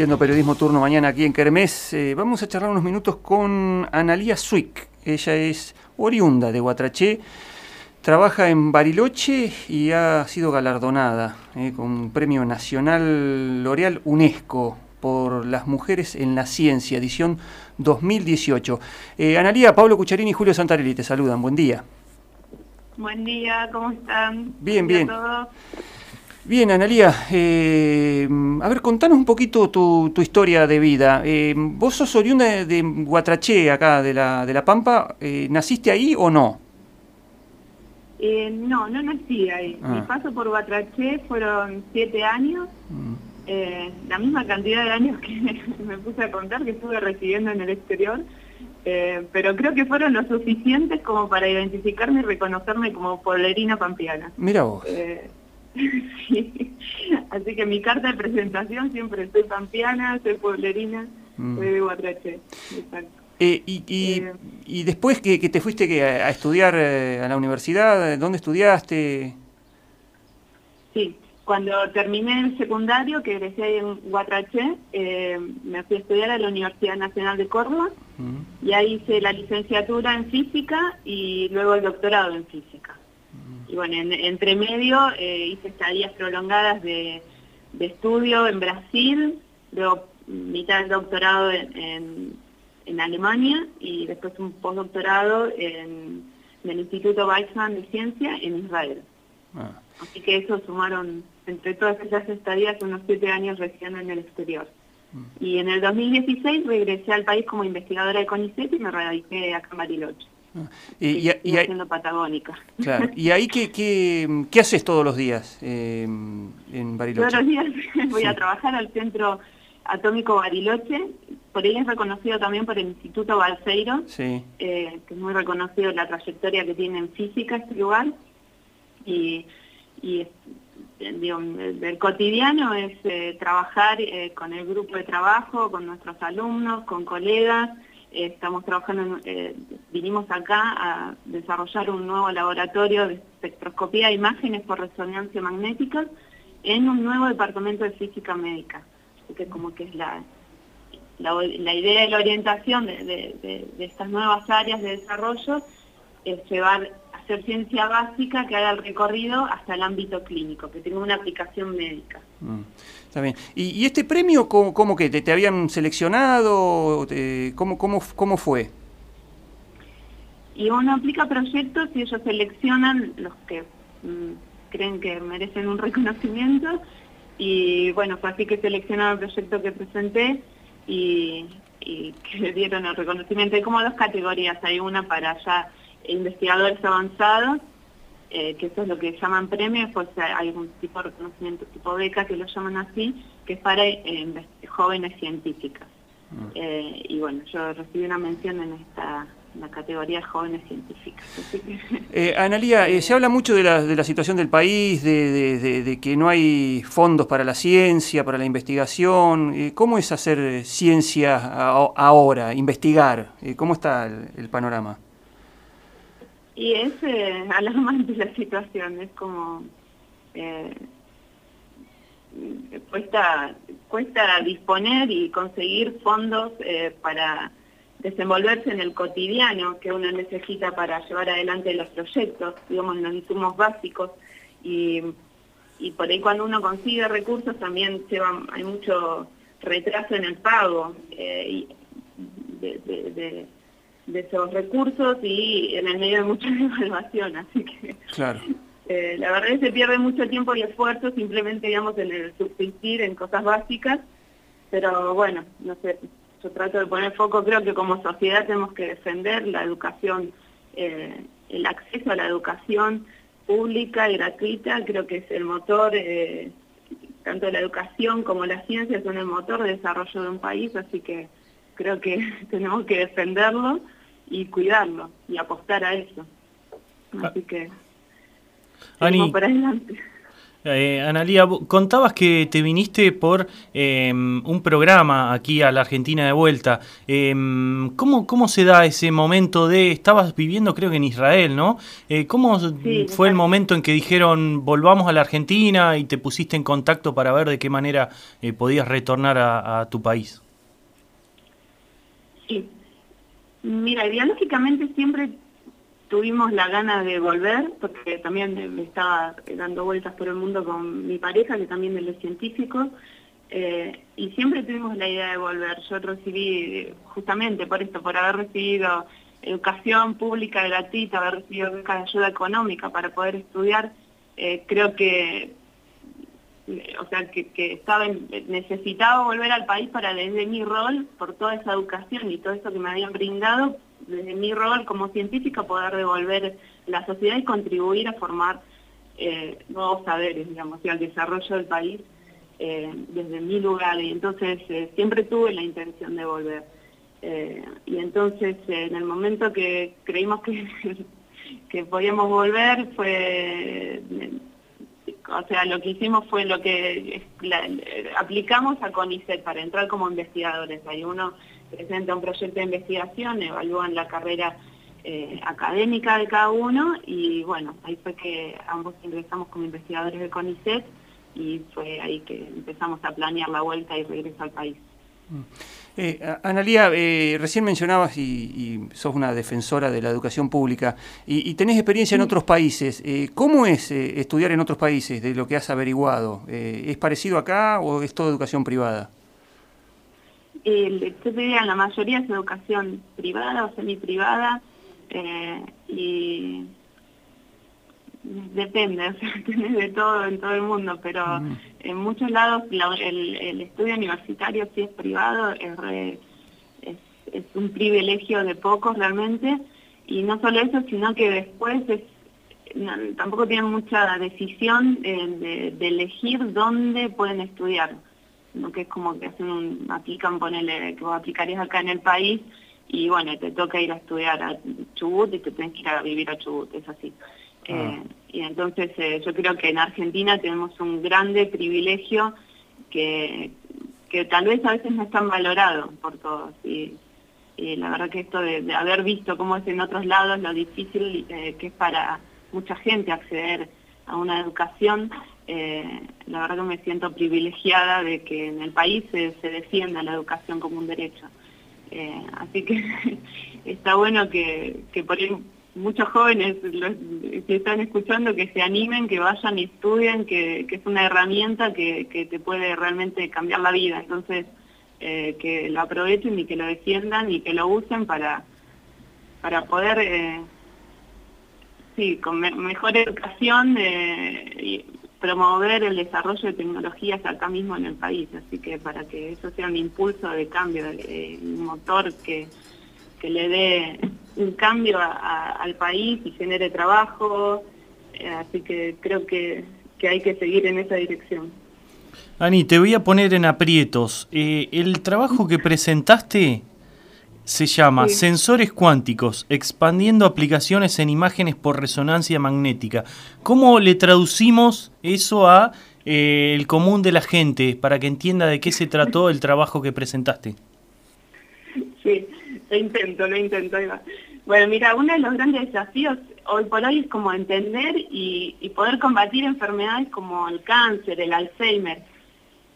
haciendo periodismo turno mañana aquí en Kermés. Eh, vamos a charlar unos minutos con Analía Zwick. Ella es oriunda de Guatraché, trabaja en Bariloche y ha sido galardonada eh, con un premio nacional L'Oreal UNESCO por las mujeres en la ciencia, edición 2018. Eh, Analía, Pablo Cucharini y Julio Santarelli te saludan. Buen día. Buen día, ¿cómo están? Bien, bien. Bien, Analía, eh, a ver, contanos un poquito tu, historia de vida. Eh, vos sos oriunda de, Guatraché, acá, de la, de la Pampa. Eh, ¿Naciste ahí o no? no, no nací ahí. Mi ah. paso por Guatraché fueron siete años. Mm. la misma cantidad de años que me puse a contar que estuve residiendo en el exterior. pero creo que fueron lo suficientes como para identificarme y reconocerme como polerina pampiana. Mira vos. Así que mi carta de presentación siempre soy pampiana, soy pueblerina, mm. soy de Guatrache. Eh, y, eh, y, después que, te fuiste a, estudiar eh, a la universidad, ¿dónde estudiaste? Sí, cuando terminé el secundario, que egresé ahí en Guatrache, me fui a estudiar a la Universidad Nacional de Córdoba mm. y ahí hice la licenciatura en física y luego el doctorado en física. Y bueno, entre medio eh, hice estadías prolongadas de, estudio en Brasil, luego mitad del doctorado en, Alemania y después un postdoctorado en, el Instituto Weizmann de Ciencia en Israel. Ah. Así que eso sumaron entre todas esas estadías unos siete años recién en el exterior. Mm. Y en el 2016 regresé al país como investigadora de CONICET y me radiqué acá en Bariloche. Y, y, patagónica. ¿Y ahí qué, qué, haces todos los días eh, en Bariloche? Todos los días voy a trabajar al Centro Atómico Bariloche. Por él es reconocido también por el Instituto Balseiro, eh, que es muy reconocido la trayectoria que tiene en física este lugar. Y, y el, cotidiano es eh, trabajar con el grupo de trabajo, con nuestros alumnos, con colegas, estamos trabajando, eh, vinimos acá a desarrollar un nuevo laboratorio de espectroscopía de imágenes por resonancia magnética en un nuevo departamento de física médica. que como que es la, la, idea de la orientación de, estas nuevas áreas de desarrollo es llevar hacer ciencia básica que haga el recorrido hasta el ámbito clínico, que tenga una aplicación médica. Mm. Está bien. ¿Y, este premio cómo, que te, habían seleccionado? ¿cómo, cómo, ¿Cómo fue? Y uno aplica proyectos y ellos seleccionan los que mm, creen que merecen un reconocimiento. Y bueno, fue así que seleccionaron el proyecto que presenté y, que le dieron el reconocimiento. Hay como dos categorías. Hay una para ya investigadores avanzados eh, que eso es lo que llaman premios, pues hay un tipo de reconocimiento tipo beca que lo llaman así, que es para eh, jóvenes científicas. Mm. Eh, y bueno, yo recibí una mención en esta la categoría de jóvenes científicas. Analía, se habla mucho de la, de la situación del país, de, que no hay fondos para la ciencia, para la investigación. ¿Cómo es hacer ciencia ahora, investigar? ¿Cómo está el panorama? Y es eh, alarmante la situación, es como... Eh, cuesta, cuesta disponer y conseguir fondos eh, para desenvolverse en el cotidiano que uno necesita para llevar adelante los proyectos, digamos, los insumos básicos. Y, por ahí cuando uno consigue recursos también lleva, hay mucho retraso en el pago eh, de esos recursos y en el medio de mucha devaluación, así que claro. eh, la verdad es que se pierde mucho tiempo y esfuerzo simplemente, digamos, en el subsistir en cosas básicas, pero bueno, no sé, yo trato de poner foco, creo que como sociedad tenemos que defender la educación, eh, el acceso a la educación pública y gratuita, creo que es el motor, eh, tanto la educación como la ciencia son el motor de desarrollo de un país, así que creo que tenemos que defenderlo y cuidarlo y apostar a eso. Así que Ani, por adelante. Eh, Analia, contabas que te viniste por em, un programa aquí a la Argentina de vuelta. Em, ¿cómo, ¿Cómo se da ese momento de, estabas viviendo creo que en Israel, ¿no? Eh, ¿Cómo fue el momento en que dijeron volvamos a la Argentina y te pusiste en contacto para ver de qué manera eh, podías retornar a, tu país? Sí. Mira, ideológicamente siempre tuvimos la gana de volver, porque también me estaba dando vueltas por el mundo con mi pareja, que también de científicos, eh, y siempre tuvimos la idea de volver. Yo recibí, justamente por esto, por haber recibido educación pública gratuita, haber recibido ayuda económica para poder estudiar, eh, creo que, o sea, que, que estaba necesitaba volver al país para desde mi rol, por toda esa educación y todo eso que me habían brindado, desde mi rol como científica poder devolver la sociedad y contribuir a formar eh, nuevos saberes, digamos, y al desarrollo del país eh, desde mi lugar. Y entonces eh, siempre tuve la intención de volver. y entonces en el momento que creímos que, que podíamos volver fue o sea, lo que hicimos fue lo que aplicamos a CONICET para entrar como investigadores. Hay uno presenta un proyecto de investigación, evalúan la carrera eh, académica de cada uno y bueno, ahí fue que ambos ingresamos como investigadores de CONICET y fue ahí que empezamos a planear la vuelta y regreso al país. Eh, Analía, eh, recién mencionabas y, sos una defensora de la educación pública y, tenés experiencia en otros países. Eh, ¿Cómo es estudiar en otros países de lo que has averiguado? ¿Es parecido acá o es toda educación privada? yo diría la mayoría es educación privada o semi-privada eh, y depende, o sea, tenés de todo en todo el mundo, pero en muchos lados el, estudio universitario si es privado es, es, un privilegio de pocos realmente. Y no solo eso, sino que después es, tampoco tienen mucha decisión de, de elegir dónde pueden estudiar. Que es como que hacen un, aplican, ponele, que vos aplicarías acá en el país y bueno, te toca ir a estudiar a Chubut y te tienes que ir a vivir a Chubut, es así. Ah. Eh, y entonces eh, yo creo que en Argentina tenemos un grande privilegio que, que tal vez a veces no es tan valorado por todos. Y, la verdad que esto de, haber visto cómo es en otros lados, lo difícil eh, que es para mucha gente acceder a una educación, la verdad que me siento privilegiada de que en el país se, defienda la educación como un derecho. Así que está bueno que, por ahí muchos jóvenes que están escuchando que se animen, que vayan y estudien, que, es una herramienta que, te puede realmente cambiar la vida. Entonces, eh, que lo aprovechen y que lo defiendan y que lo usen para, para poder sí, con mejor educación eh, y promover el desarrollo de tecnologías acá mismo en el país. Así que para que eso sea un impulso de cambio, un motor que, le dé un cambio al país y genere trabajo. Eh, así que creo que, hay que seguir en esa dirección. Ani, te voy a poner en aprietos. Eh, el trabajo que presentaste se llama Sensores cuánticos, expandiendo aplicaciones en imágenes por resonancia magnética. ¿Cómo le traducimos eso a eh, el común de la gente para que entienda de qué se trató el trabajo que presentaste? Sí, lo intento, lo intento. Bueno, mira, uno de los grandes desafíos hoy por hoy es como entender y poder combatir enfermedades como el cáncer, el Alzheimer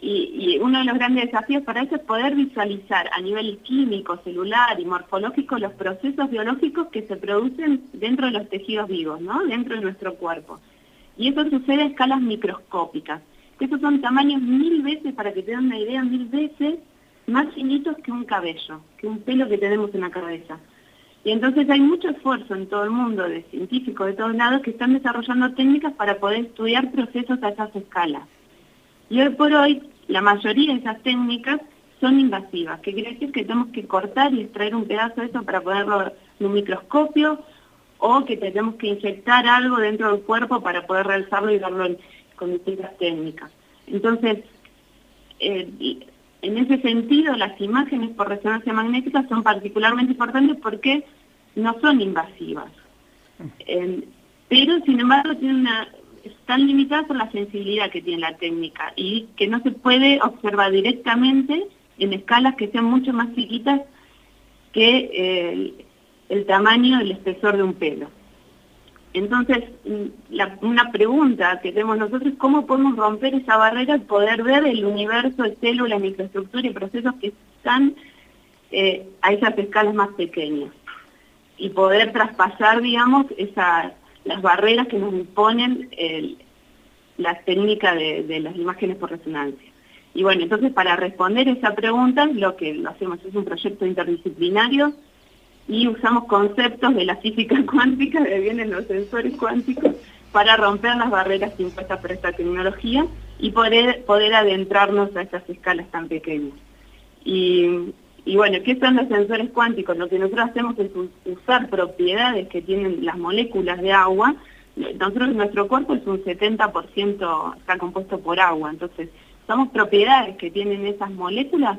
y, uno de los grandes desafíos para eso es poder visualizar a nivel químico, celular y morfológico los procesos biológicos que se producen dentro de los tejidos vivos, ¿no? dentro de nuestro cuerpo. Y eso sucede a escalas microscópicas, esos son tamaños mil veces, para que te den una idea, mil veces más finitos que un cabello, que un pelo que tenemos en la cabeza. Y entonces hay mucho esfuerzo en todo el mundo de científicos de todos lados que están desarrollando técnicas para poder estudiar procesos a esas escalas. Y hoy por hoy, la mayoría de esas técnicas son invasivas, que quiere decir que tenemos que cortar y extraer un pedazo de eso para ponerlo en un microscopio, o que tenemos que inyectar algo dentro del cuerpo para poder realizarlo y verlo con distintas técnicas. Entonces, eh, en ese sentido, las imágenes por resonancia magnética son particularmente importantes porque no son invasivas. Eh, pero, sin embargo, tienen una están limitadas por la sensibilidad que tiene la técnica y que no se puede observar directamente en escalas que sean mucho más chiquitas que el, el tamaño del espesor de un pelo. Entonces, una pregunta que tenemos nosotros es cómo podemos romper esa barrera y poder ver el universo de células, microestructuras y procesos que están eh, a esas escalas más pequeñas y poder traspasar, digamos, esas, las barreras que nos imponen la técnica de, las imágenes por resonancia. Y bueno, entonces para responder esa pregunta, lo que hacemos es un proyecto interdisciplinario y usamos conceptos de la física cuántica, de vienen los sensores cuánticos, para romper las barreras impuestas por esta tecnología y poder, poder adentrarnos a estas escalas tan pequeñas. Y, y bueno, ¿qué son los sensores cuánticos? Lo que nosotros hacemos es usar propiedades que tienen las moléculas de agua. Nosotros, nuestro cuerpo es un 70% está compuesto por agua, entonces somos propiedades que tienen esas moléculas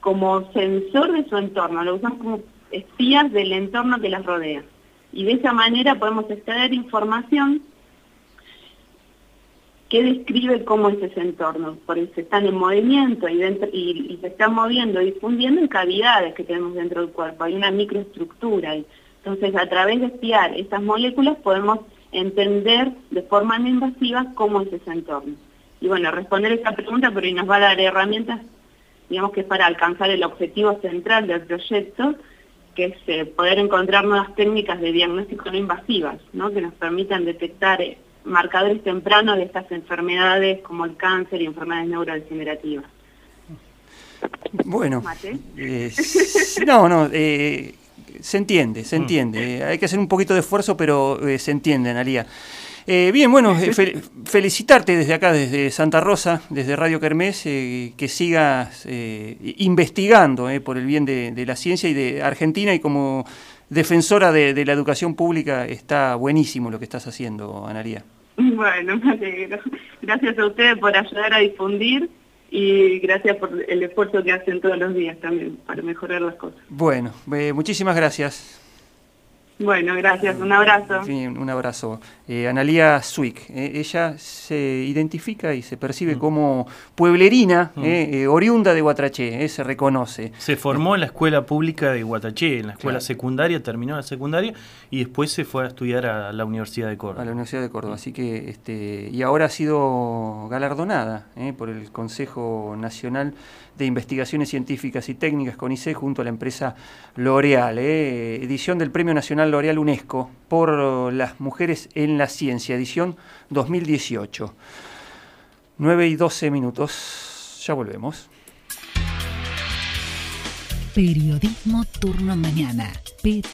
como sensor de su entorno, lo usamos como espías del entorno que las rodea. Y de esa manera podemos extraer información que describe cómo es ese entorno, porque se están en movimiento y, y, se están moviendo, difundiendo en cavidades que tenemos dentro del cuerpo, hay una microestructura. Y, entonces, a través de espiar esas moléculas podemos entender de forma no invasiva cómo es ese entorno. Y bueno, responder esta pregunta, pero nos va a dar herramientas, digamos que para alcanzar el objetivo central del proyecto, que es eh, poder encontrar nuevas técnicas de diagnóstico no invasivas, ¿no? que nos permitan detectar eh, marcadores tempranos de estas enfermedades como el cáncer y enfermedades neurodegenerativas. Bueno, eh, no, no, se entiende, se mm. entiende. Hay que hacer un poquito de esfuerzo, pero se entiende, Analia. Eh, bien, bueno, eh, felicitarte desde acá, desde Santa Rosa, desde Radio Kermés, eh, que sigas investigando por el bien de, la ciencia y de Argentina y como defensora de, la educación pública está buenísimo lo que estás haciendo, Analia. Bueno, me alegro. Gracias a ustedes por ayudar a difundir y gracias por el esfuerzo que hacen todos los días también para mejorar las cosas. Bueno, muchísimas gracias. Bueno, gracias, un abrazo. un abrazo. Eh, Analía Zwick, eh, ella se identifica y se percibe mm. como pueblerina, mm. eh, oriunda de Guatraché, se reconoce. Se formó en la escuela pública de Guatraché, en la escuela secundaria, terminó la secundaria y después se fue a estudiar a la Universidad de Córdoba. A la Universidad de Córdoba, así que, este, y ahora ha sido galardonada por el Consejo Nacional de Investigaciones Científicas y Técnicas, CONICET, junto a la empresa L'Oreal, edición del Premio Nacional L'Oreal UNESCO por las mujeres en la ciencia, edición 2018. 9 y 12 minutos, ya volvemos. Periodismo Turno Mañana.